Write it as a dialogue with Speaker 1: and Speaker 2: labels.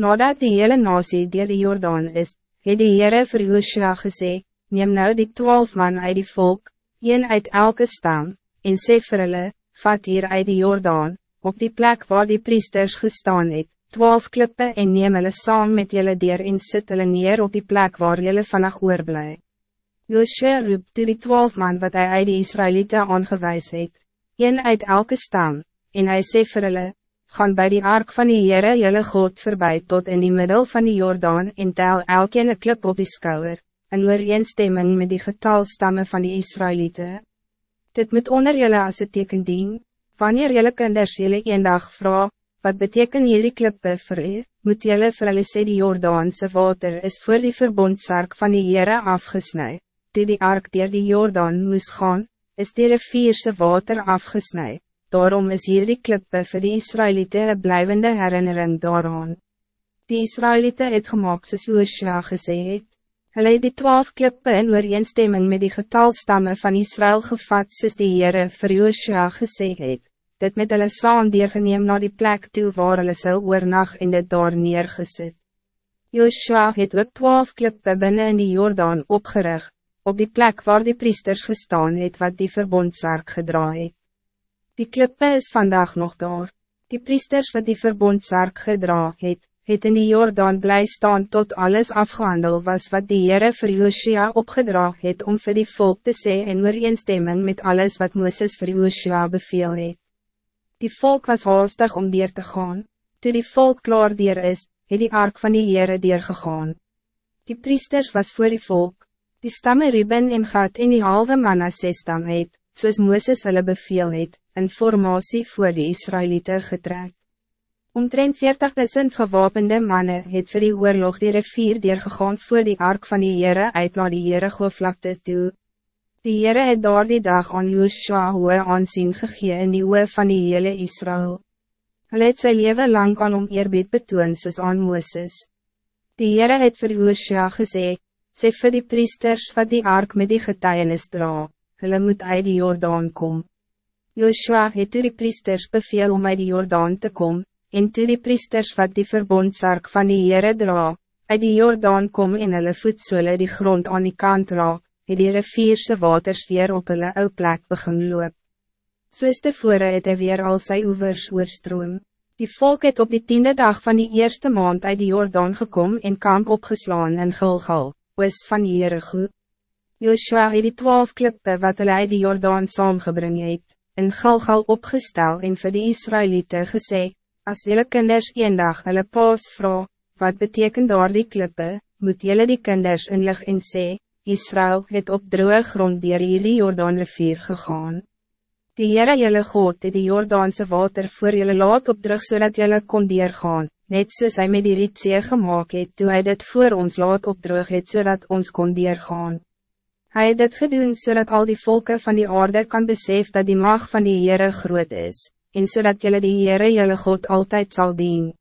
Speaker 1: Nadat die hele nasie dier die Jordaan is, het die Heere vir Joshua gesê, neem nou die twaalf man uit die volk, een uit elke stam, en sê vir hulle, vat hier uit die Jordaan, op die plek waar die priesters gestaan het, twaalf klippe en neem hulle saam met julle dier en sit hulle neer op die plek waar julle vannig oorblij. Joshua roep toe die twaalf man wat hij uit die Israëlieten aangewijs het, een uit elke stam, en hij sê vir hulle, gaan bij die ark van die Heere jylle God voorbij tot in die middel van die Jordaan en tel elkeen een klip op die skouwer, en ooreenstemming met die getalstammen van die Israëlieten. Dit moet onder jylle as het teken dien, wanneer jylle kinders jylle een dag vraag, wat beteken jullie klippe vir u, moet jylle vir hulle sê die Jordaanse water is voor die verbondsark van die Heere afgesnij, die die ark dier die Jordaan moes gaan, is die rivierse water afgesnij daarom is hier die klippe vir die Israëlieten een blijvende herinnering daaraan. Die Israëlieten het gemaakt soos Joosja gesê het. Hulle het die twaalf klippe in ooreenstemming met die getalstammen van Israël gevat soos die Heere vir Joosja gesê het, dit met hulle saam deurgeneem na die plek toe waar hulle sou oornag en dit daar neergesit. Joosja het ook twaalf klippe binnen in die Jordaan opgerig, op die plek waar die priesters gestaan het wat die verbondswerk gedraaid. Die klippe is vandaag nog daar. Die priesters wat die verbondsark gedra het, het in die Jordaan blij staan tot alles afgehandeld was wat die Heere vir Joshua opgedra het om vir die volk te sê en ooreenstemming met alles wat Mooses vir Joshua beveel het. Die volk was haastig om dier te gaan. Toe die volk klaar dier is, het die ark van die Heere dier gegaan. Die priesters was voor die volk. Die stamme Ruben en Gad en die halve Manasse stam het, soos Mooses hulle beveel het, in formatie voor die Israëlieten getrek. Omtrent 40.000 gewapende mannen het vir die oorlog die rivier deurgegaan voor die ark van die Heere uit na die Heere vlakte toe. Die Heere het daar die dag aan Joshua hoe aansien gegee in die oe van die hele Israël. Hulle het sy leven lang aan om eerbied betoon soos aan Mooses. Die Heere het vir Joshua gesê, sê vir die priesters wat die ark met die getuienis draag hulle moet uit die Jordaan kom. Joshua het toe die priesters beveel om uit die Jordaan te kom, en toe die priesters wat die verbondsark van die Heere dra, uit die Jordaan kom en hulle voetsole die grond aan die kant raak, het die rivierse waters weer op hulle ou plek begin loop. Soos tevore het hy weer al sy oevers oorstroom. Die volk het op die tiende dag van die eerste maand uit die Jordaan gekom en kamp opgeslaan in Gilgal, oos van Jericho. Joshua het die twaalf klippe wat hulle uit die Jordaan saamgebring het, in Galgal opgestel en vir die Israëlieten gesê, as jylle kinders een dag hulle paas vraag, wat betekent daar die klippe, moet jylle die kinders inlig en sê, Israël het op droge grond dier hierdie Jordaan rivier gegaan. Die Heere jylle God het die Jordaanse water voor jylle laat opdrug zodat so jylle kon deurgaan, net soos hy met die Rietzee gemaakt het toe hy dit voor ons laat opdrug het zodat so ons kon deurgaan. Hij het dit gedoen zodat so al die volken van die aarde kan besef dat die macht van die Heere groot is, en zodat so jullie die Heere jullie God altijd zal dienen.